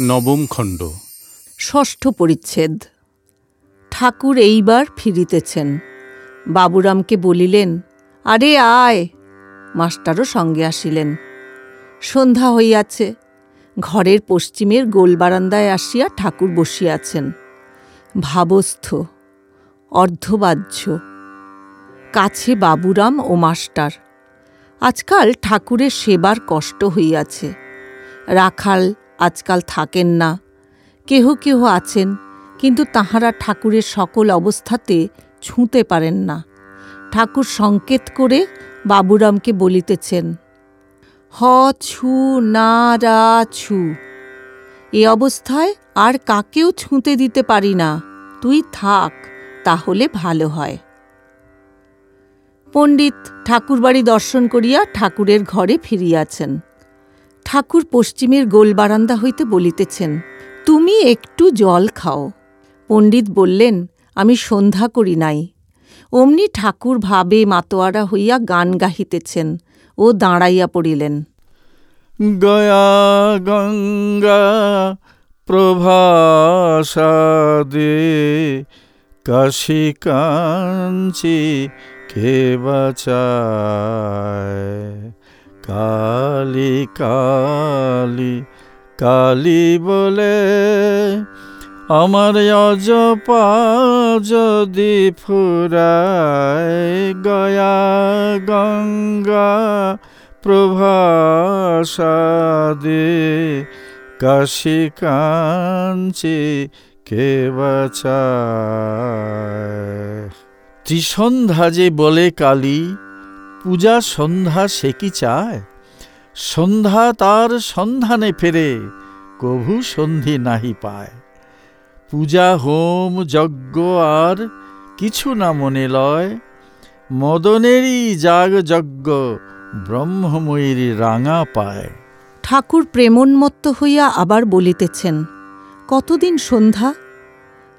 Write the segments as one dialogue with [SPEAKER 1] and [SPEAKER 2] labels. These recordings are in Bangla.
[SPEAKER 1] নবম খণ্ড।
[SPEAKER 2] ষষ্ঠ পরিচ্ছেদ। ঠাকুর এইবার ফিরিতেছেন। বাবুরামকে বলিলেন, আরে আয়! মাস্টারও সঙ্গে আসিলেন। সন্ধ্যা হইয়াছে। ঘরের পশ্চিমের গোল বারান্দায় আসিয়া ঠাকুর বসিয়াছেন। ভাবস্থ, অর্ধবাহ্য। কাছে বাবুরাম ও মাস্টার। আজকাল ঠাকুরের সেবার কষ্ট হইয়াছে। রাখাল আজকাল থাকেন না। কেহ কেহ আছেন, কিন্তু তাহারা ঠাকুরের সকল অবস্থাতে ছুঁতে পারেন না। ঠাকুর সংকেত করে বাবুরামকে বলিতেছেন, হ, ছু, না, রা, ছু। এ অবস্থায় আর কাকেও ছুঁতে দিতে পারি না। তুই থাক, তাহলে ভালো হয়। পণ্ডিত ঠাকুরবাড়ি দর্শন করিয়া ঠাকুরের ঘরে ফিরিয়াছেন। ঠাকুর পশ্চিমের গোল বারান্দা হইতে বলিতেছেন, তুমি একটু জল খাও। পণ্ডিত বললেন, আমি সন্ধ্যা করি নাই। অমনি ঠাকুর ভাবে মাতোয়ারা হইয়া গান গাহিতেছেন ও দাঁড়াইয়া পড়িলেন।
[SPEAKER 1] গয়া গঙ্গা প্রভাসাদে কাশী কাঞ্চি কে বাচায়? কালি কালি কালি বলে, আমার অজপা যদি ফুরায় গয়া গঙ্গা প্রভাসাদে, কাশী কাঞ্চি কে বাচায়? ত্রিসন্ধ্যা যে বলে কালী পূজা সন্ধ্যা সে কি চায়? সন্ধ্যা তার সন্ধানে ফেরে, কভু সন্ধি নাহি পায়। পূজা হোম যজ্ঞ আর কিছু না মনে লয়, মদনেরই যাগ যজ্ঞ ব্রহ্মময়ীর রাঙা পায়।
[SPEAKER 2] ঠাকুর প্রেমোন্মত্ত হইয়া আবার বলিতেছেন, কতদিন সন্ধ্যা?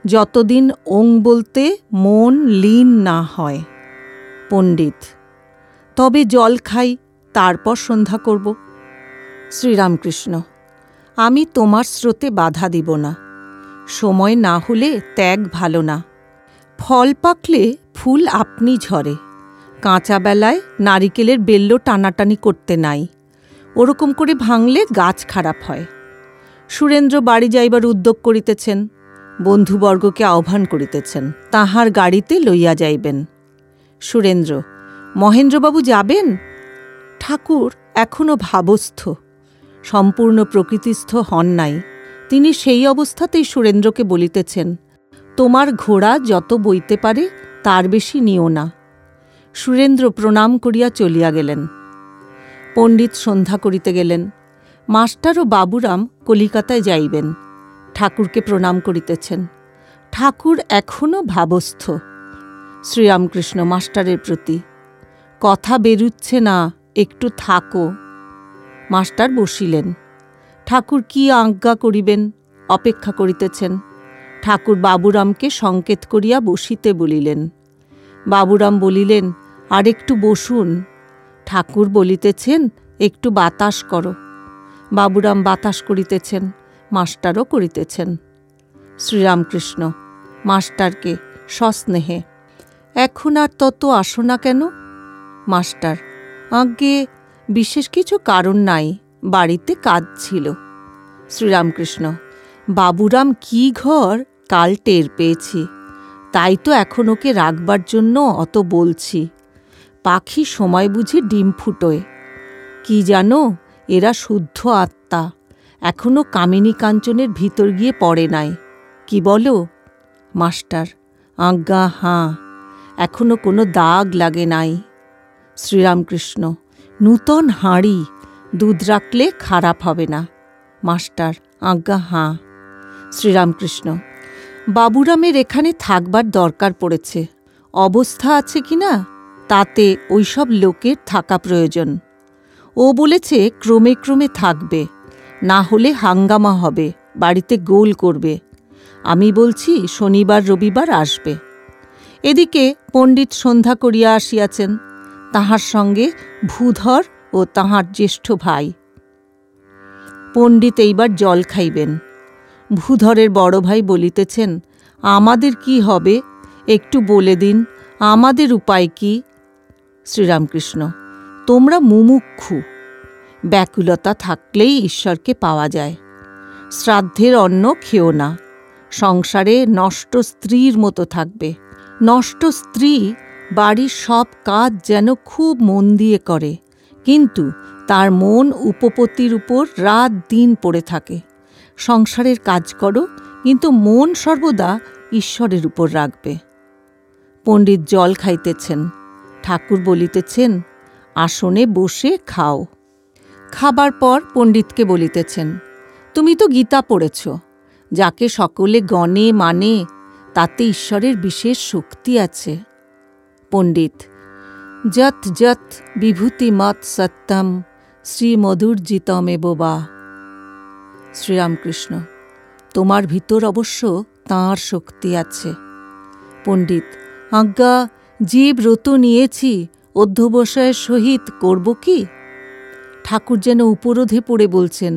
[SPEAKER 2] যতদিন ওং বলতে মন লীন না হয়। পণ্ডিত তবে জল খাই, তারপর সন্ধ্যা করব। শ্রীরামকৃষ্ণ, আমি তোমার স্রোতে বাধা দিব না। সময় না হলে ত্যাগ ভালো না। ফল পাকলে ফুল আপনি ঝরে। কাঁচা বেলায় নারিকেলের বেল্ল টানাটানি করতে নাই। ওরকম করে ভাঙলে গাছ খারাপ হয়। সুরেন্দ্র বাড়ি যাইবার উদ্যোগ করিতেছেন। বন্ধুবর্গকে আহ্বান করিতেছেন, তাহার গাড়িতে লইয়া যাইবেন। সুরেন্দ্র মহেন্দ্রবাবু যাবেন? ঠাকুর এখনও ভাবস্থ। সম্পূর্ণ প্রকৃতিস্থ হন নাই। তিনি সেই অবস্থাতেই সুরেন্দ্রকে বলিতেছেন, তোমার ঘোড়া যত বইতে পারে, তার বেশি নিও না। সুরেন্দ্র প্রণাম করিয়া চলিয়া গেলেন। পণ্ডিত সন্ধ্যা করিতে গেলেন। মাস্টার ও বাবুরাম কলিকাতায় যাইবেন। ঠাকুরকে প্রণাম করিতেছেন। ঠাকুর এখনও ভাবস্থ। শ্রীরামকৃষ্ণ মাস্টারের প্রতি কথা বেরুচ্ছে না, একটু থাকো। মাস্টার বসিলেন। ঠাকুর কি আজ্ঞা করিবেন? অপেক্ষা করিতেছেন। ঠাকুর বাবুরামকে সংকেত করিয়া বসিতে বলিলেন। বাবুরাম বলিলেন আর একটু বসুন। ঠাকুর বলিতেছেন, একটু বাতাস করো। বাবুরাম বাতাস করিতেছেন, মাস্টারও করিতেছেন। শ্রীরামকৃষ্ণ, মাস্টারকে সস্নেহে, এখন আর তত আসো না কেন? মাস্টার। আজ্ঞে, বিশেষ কিছু কারণ নাই, বাড়িতে কাজ ছিল। শ্রীরামকৃষ্ণ, বাবুরাম কি ঘর? কাল টের পেয়েছি। তাই তো এখন ওকে রাখবার জন্য অত বলছি। পাখি সময় বুঝে ডিম ফুটোয়। কি জানো, এরা শুদ্ধ আত্মা। এখনও কামিনী কাঞ্চনের ভিতর গিয়ে পড়ে নাই। কি বলো? মাস্টার, আজ্ঞা, হাঁ। এখনও কোনো দাগ লাগে নাই। শ্রীরামকৃষ্ণ, নূতন হাঁড়ি দুধ রাখলে খারাপ হবে না। মাস্টার, আজ্ঞা, হাঁ। শ্রীরামকৃষ্ণ, বাবুরামের এখানে থাকবার দরকার পড়েছে। অবস্থা আছে কি না? তাতে ওইসব লোকের থাকা প্রয়োজন। ও বলেছে ক্রমে ক্রমে থাকবে, না হলে হাঙ্গামা হবে, বাড়িতে গোল করবে। আমি বলছি শনিবার রবিবার আসবে। এদিকে পণ্ডিত সন্ধ্যা করিয়া আসিয়াছেন। তাহার সঙ্গে ভূধর ও তাহার জ্যেষ্ঠ ভাই। পণ্ডিত এইবার জল খাইবেন। ভূধরের বড় ভাই বলিতেছেন, আমাদের কি হবে? একটু বলে দিন, আমাদের উপায় কি? শ্রীরামকৃষ্ণ, তোমরা মুমুক্ষু। ব্যাকুলতা থাকলেই ঈশ্বরকে পাওয়া যায়। শ্রাদ্ধের অন্ন খেও না। সংসারে নষ্ট স্ত্রীর মতো থাকবে। নষ্ট স্ত্রী বাড়ির সব কাজ যেন খুব মন দিয়ে করে। কিন্তু তার মন উপপতির উপর রাত দিন পড়ে থাকে। সংসারের কাজ করো, কিন্তু মন সর্বদা ঈশ্বরের উপর রাখবে। পণ্ডিত জল খাইতেছেন। ঠাকুর বলিতেছেন, আসনে বসে খাও। খাবার পর পণ্ডিতকে বলিতেছেন, তুমি তো গীতা পড়েছ, যাকে সকলে গণে মানে তাতে ঈশ্বরের বিশেষ শক্তি আছে। পণ্ডিত। যত যত বিভূতিমত সত্যম শ্রী মধুর্জিতমে বোবা শ্রীরামকৃষ্ণ, তোমার ভিতর অবশ্য তাঁর শক্তি আছে। পণ্ডিত, আজ্ঞা যে ব্রত নিয়েছি, অধ্যবসায়ের সহিত করব কি? ঠাকুর যেন উপরোধে পড়ে বলছেন,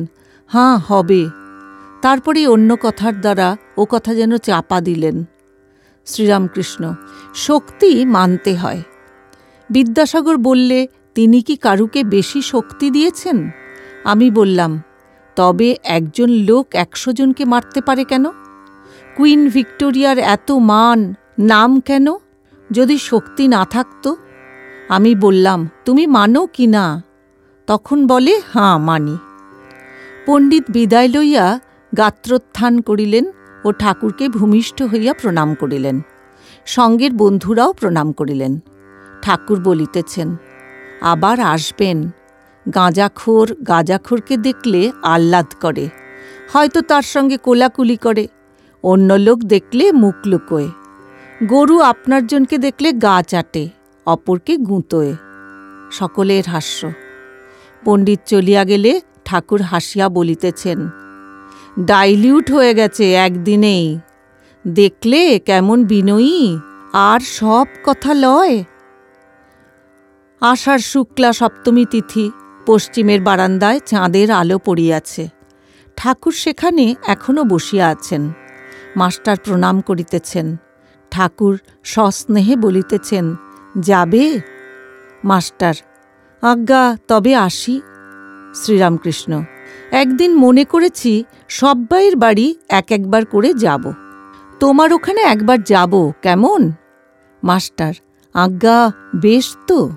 [SPEAKER 2] হাঁ, হবে। তারপরে অন্য কথার দ্বারা ও কথা যেন চাপা দিলেন। শ্রীরামকৃষ্ণ, শক্তি মানতে হয়। বিদ্যাসাগর বললে, তিনি কি কারুকে বেশি শক্তি দিয়েছেন? আমি বললাম, তবে একজন লোক একশো জনকে মারতে পারে কেন? কুইন ভিক্টোরিয়ার এত মান, নাম কেন? যদি শক্তি না থাকত? আমি বললাম, তুমি মানো কি না? তখন বলে হাঁ মানি। পণ্ডিত বিদায় লইয়া গাত্রোত্থান করিলেন ও ঠাকুরকে ভূমিষ্ঠ হইয়া প্রণাম করিলেন। সঙ্গের বন্ধুরাও প্রণাম করিলেন। ঠাকুর বলিতেছেন, আবার আসবেন। গাঁজাখোর গাঁজাখোরকে দেখলে আহ্লাদ করে। হয়তো তার সঙ্গে কোলাকুলি করে। অন্য লোক দেখলে মুখ লুকোয়। গরু আপনার জনকে দেখলে গা চাটে, অপরকে গুঁতোয়। সকলের হাস্য। পণ্ডিত চলিয়া গেলে ঠাকুর হাসিয়া বলিতেছেন ডাইলিউট হয়ে গেছে একদিনেই। দেখলে কেমন বিনয়ী, আর সব কথা লয়। আষাঢ় শুক্লা সপ্তমী তিথি, পশ্চিমের বারান্দায় চাঁদের আলো পড়িয়াছে। ঠাকুর সেখানে এখনও বসিয়া আছেন। মাস্টার প্রণাম করিতেছেন। ঠাকুর সস্নেহে বলিতেছেন, যাবে? মাস্টার, আজ্ঞা, তবে আসি। শ্রীরামকৃষ্ণ একদিন মনে করেছি সব্বাইয়ের বাড়ি এক একবার করে যাব। তোমার ওখানে একবার যাব কেমন? মাস্টার, আজ্ঞা, বেশ তো।